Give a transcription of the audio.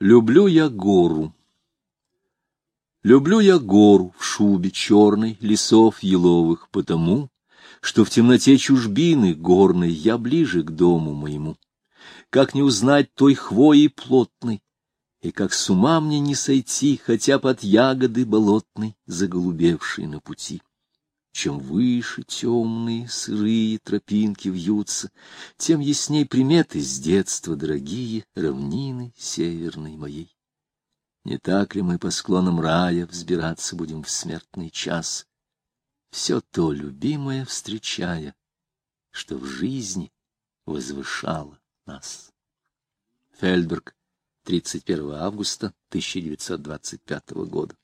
Люблю я гору. Люблю я гору в шубе черной, лесов еловых, потому, что в темноте чужбины горной я ближе к дому моему. Как не узнать той хвои плотной, и как с ума мне не сойти, хотя под ягоды болотной, заголубевшей на пути. Чем выше темные сырые тропинки вьются, тем ясней приметы с детства дорогие равнины северной моей. Не так ли мы по склонам рая взбираться будем в смертный час, все то любимое встречая, что в жизни возвышало нас? Фельдберг, 31 августа 1925 года.